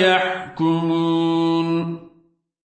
يحكمون.